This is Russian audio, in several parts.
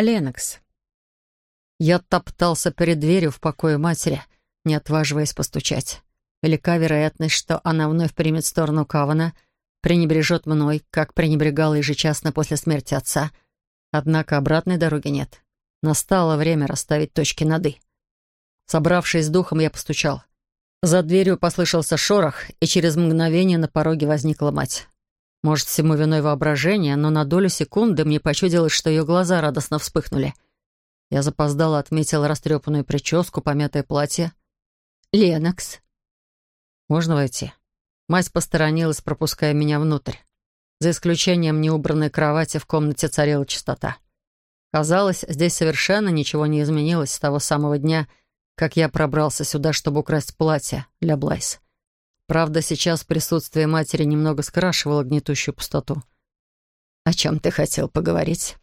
Ленокс. Я топтался перед дверью в покое матери, не отваживаясь постучать. Велика вероятность, что она вновь примет сторону Кавана, пренебрежет мной, как пренебрегала ежечасно после смерти отца. Однако обратной дороги нет. Настало время расставить точки над «и». Собравшись с духом, я постучал. За дверью послышался шорох, и через мгновение на пороге возникла мать. Может, всему виной воображение, но на долю секунды мне почудилось, что ее глаза радостно вспыхнули. Я запоздала, отметила растрепанную прическу, помятое платье. «Ленокс». «Можно войти?» Мать посторонилась, пропуская меня внутрь. За исключением неубранной кровати в комнате царила чистота. Казалось, здесь совершенно ничего не изменилось с того самого дня, как я пробрался сюда, чтобы украсть платье для Блайс. Правда, сейчас присутствие матери немного скрашивало гнетущую пустоту. «О чем ты хотел поговорить?»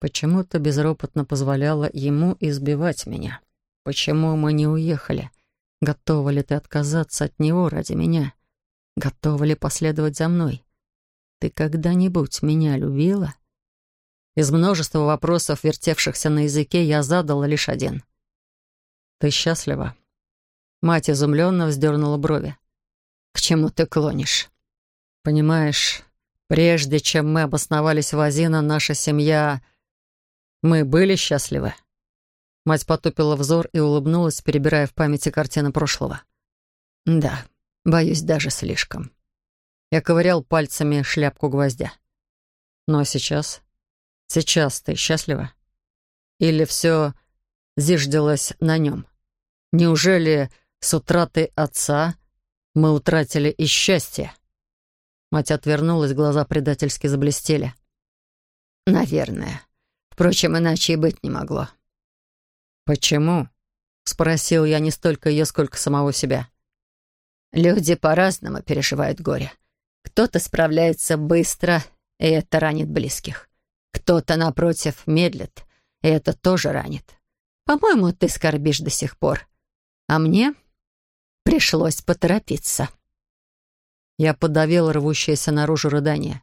Почему-то безропотно позволяла ему избивать меня. Почему мы не уехали? Готова ли ты отказаться от него ради меня? Готова ли последовать за мной? Ты когда-нибудь меня любила? Из множества вопросов, вертевшихся на языке, я задала лишь один. «Ты счастлива?» Мать изумленно вздернула брови. «К чему ты клонишь?» «Понимаешь, прежде чем мы обосновались в Азино, наша семья... Мы были счастливы?» Мать потупила взор и улыбнулась, перебирая в памяти картины прошлого. «Да, боюсь, даже слишком». Я ковырял пальцами шляпку гвоздя. «Ну а сейчас? Сейчас ты счастлива? Или все зиждилось на нем?» Неужели с утратой отца мы утратили и счастье? Мать отвернулась, глаза предательски заблестели. «Наверное. Впрочем, иначе и быть не могло». «Почему?» — спросил я не столько ее, сколько самого себя. «Люди по-разному переживают горе. Кто-то справляется быстро, и это ранит близких. Кто-то, напротив, медлит, и это тоже ранит. По-моему, ты скорбишь до сих пор. А мне пришлось поторопиться. Я подавил рвущееся наружу рыдание.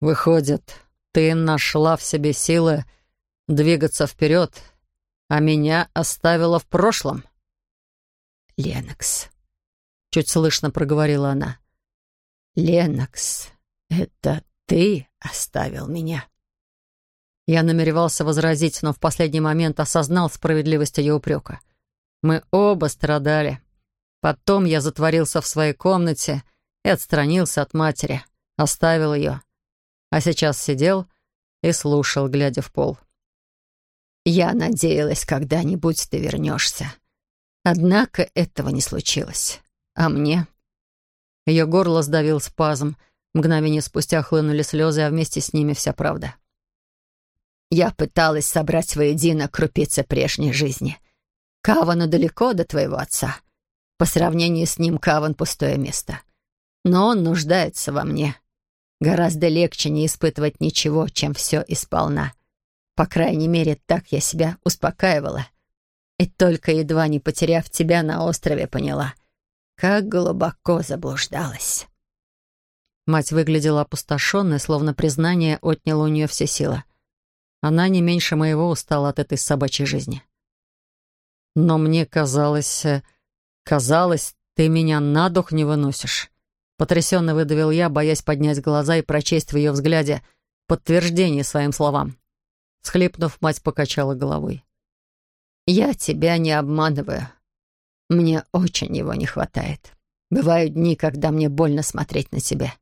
«Выходит, ты нашла в себе силы двигаться вперед, а меня оставила в прошлом?» «Ленокс», — чуть слышно проговорила она. «Ленокс, это ты оставил меня». Я намеревался возразить, но в последний момент осознал справедливость ее упрека — мы оба страдали. Потом я затворился в своей комнате и отстранился от матери, оставил ее. А сейчас сидел и слушал, глядя в пол. «Я надеялась, когда-нибудь ты вернешься. Однако этого не случилось. А мне...» Ее горло сдавил спазм. Мгновение спустя хлынули слезы, а вместе с ними вся правда. «Я пыталась собрать воедино крупицы прежней жизни. Кавану далеко до твоего отца. По сравнению с ним Каван — пустое место. Но он нуждается во мне. Гораздо легче не испытывать ничего, чем все исполна. По крайней мере, так я себя успокаивала. И только едва не потеряв тебя на острове, поняла, как глубоко заблуждалась. Мать выглядела опустошенной, словно признание отняло у нее все силы. Она не меньше моего устала от этой собачьей жизни. Но мне казалось... Казалось, ты меня на дух не выносишь. Потрясенно выдавил я, боясь поднять глаза и прочесть в ее взгляде подтверждение своим словам. Схлипнув, мать покачала головой. «Я тебя не обманываю. Мне очень его не хватает. Бывают дни, когда мне больно смотреть на тебя,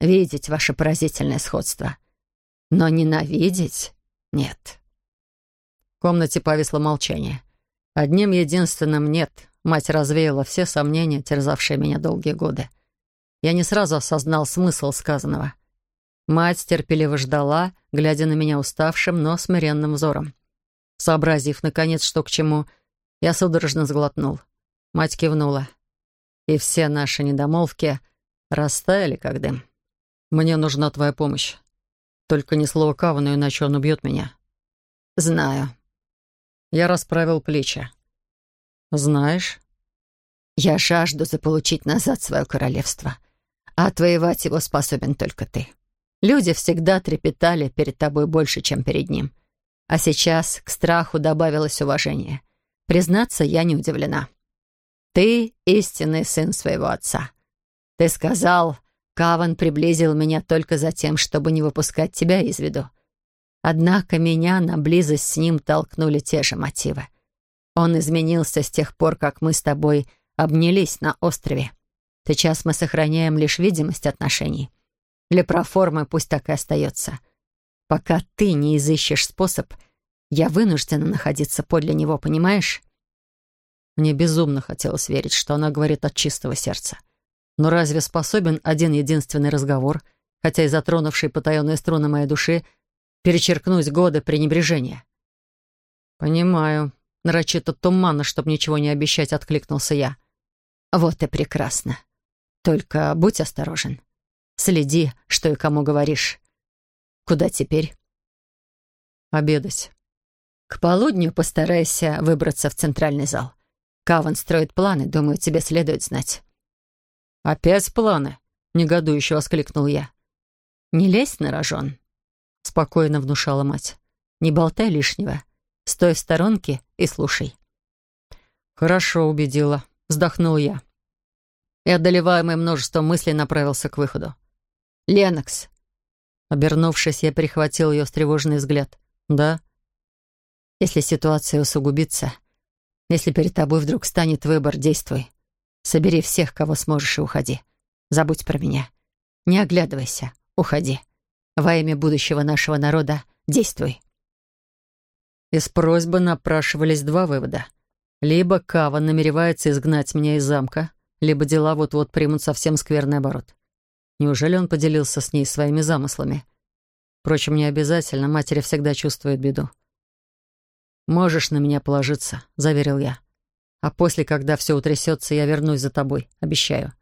видеть ваше поразительное сходство. Но ненавидеть — нет». В комнате повисло молчание. Одним единственным «нет» мать развеяла все сомнения, терзавшие меня долгие годы. Я не сразу осознал смысл сказанного. Мать терпеливо ждала, глядя на меня уставшим, но смиренным взором. Сообразив, наконец, что к чему, я судорожно сглотнул. Мать кивнула. И все наши недомолвки растаяли, как дым. «Мне нужна твоя помощь. Только ни слова Кавану, иначе он убьет меня». «Знаю», я расправил плечи. «Знаешь?» «Я жажду заполучить назад свое королевство, а отвоевать его способен только ты. Люди всегда трепетали перед тобой больше, чем перед ним. А сейчас к страху добавилось уважение. Признаться, я не удивлена. Ты истинный сын своего отца. Ты сказал, Каван приблизил меня только за тем, чтобы не выпускать тебя из виду. Однако меня на близость с ним толкнули те же мотивы. Он изменился с тех пор, как мы с тобой обнялись на острове. Сейчас мы сохраняем лишь видимость отношений. Для проформы пусть так и остается. Пока ты не изыщешь способ, я вынуждена находиться подле него, понимаешь? Мне безумно хотелось верить, что она говорит от чистого сердца. Но разве способен один единственный разговор, хотя и затронувший потаенные струны моей души, перечеркнуть годы пренебрежения. «Понимаю. Нарочито туманно, чтобы ничего не обещать», — откликнулся я. «Вот и прекрасно. Только будь осторожен. Следи, что и кому говоришь. Куда теперь?» «Обедать». «К полудню постарайся выбраться в центральный зал. Каван строит планы, думаю, тебе следует знать». «Опять планы?» — негодующе воскликнул я. «Не лезь на рожон. — спокойно внушала мать. «Не болтай лишнего. Стой в сторонке и слушай». «Хорошо, убедила», — вздохнул я. И, одолеваемый множеством мыслей, направился к выходу. «Ленокс!» Обернувшись, я перехватил ее встревоженный взгляд. «Да?» «Если ситуация усугубится, если перед тобой вдруг станет выбор, действуй. Собери всех, кого сможешь, и уходи. Забудь про меня. Не оглядывайся. Уходи». Во имя будущего нашего народа действуй. Из просьбы напрашивались два вывода. Либо Кава намеревается изгнать меня из замка, либо дела вот-вот примут совсем скверный оборот. Неужели он поделился с ней своими замыслами? Впрочем, не обязательно, матери всегда чувствуют беду. «Можешь на меня положиться», — заверил я. «А после, когда все утрясется, я вернусь за тобой, обещаю.